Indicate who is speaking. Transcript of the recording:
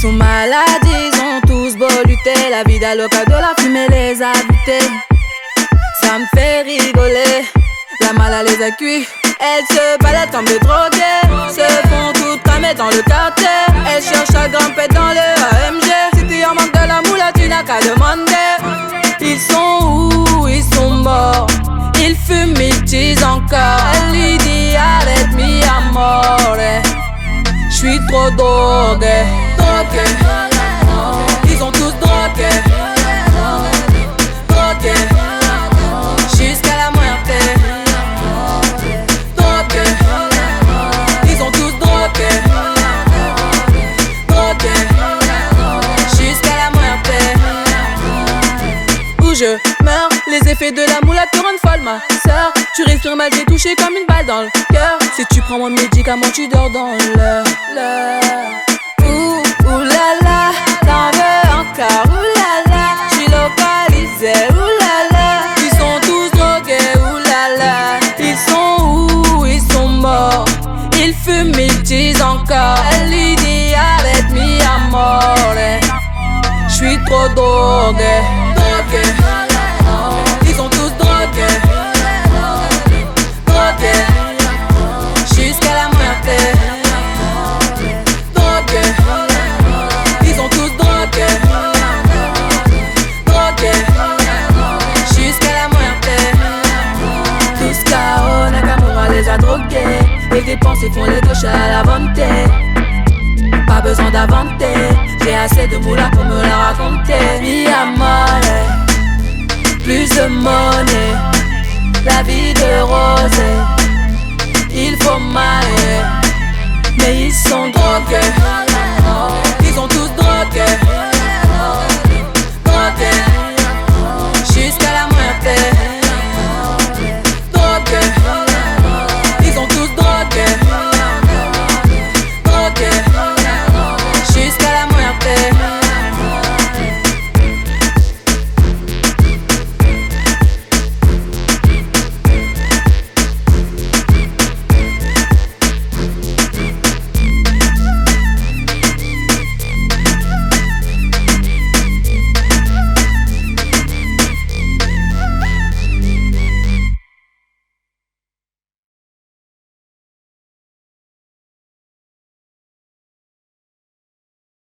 Speaker 1: sont malades, ils ont tous beau lutter. La vie d'Aloca de la fumée les a butés. Ça me fait rigoler, la mala les a cuits. Elles se baladent comme des drogués, se font toutes cramer dans le quartier. Elles cherchent à grimper dans le AMG. Si tu en manques de la moula, tu n'as qu'à demander. Ils sont où? Ils sont morts. Ils fument, ils disent encore. Elle lui dit arrête mi amore. J'suis trop drogué, Ils ont tous drogué, drogué. Jusqu'à la moitié. Drogué. Ils ont tous drogué, drogué. Jusqu'à la moitié. Où je meurs, les effets de la moula te rendent folle, ma sœur. Tu respires mal, t'es touché comme une balle dans le cœur. Si tu prends mon médicament, tu dors dans l'heure. Là, t'en veux encore, ouh là là. J'suis localisé, là. Ils sont tous drogués, là. Ils sont où, ils sont morts. Ils fument, ils disent encore. Elle lui dit arrête mi amore. J'suis trop drogué. Les dépenses font les gauches à la volonté. Pas besoin d'inventer, j'ai assez de moula pour me la raconter. Mi amore, plus de monnaie, la vie de rose. Il faut mailler, mais ils sont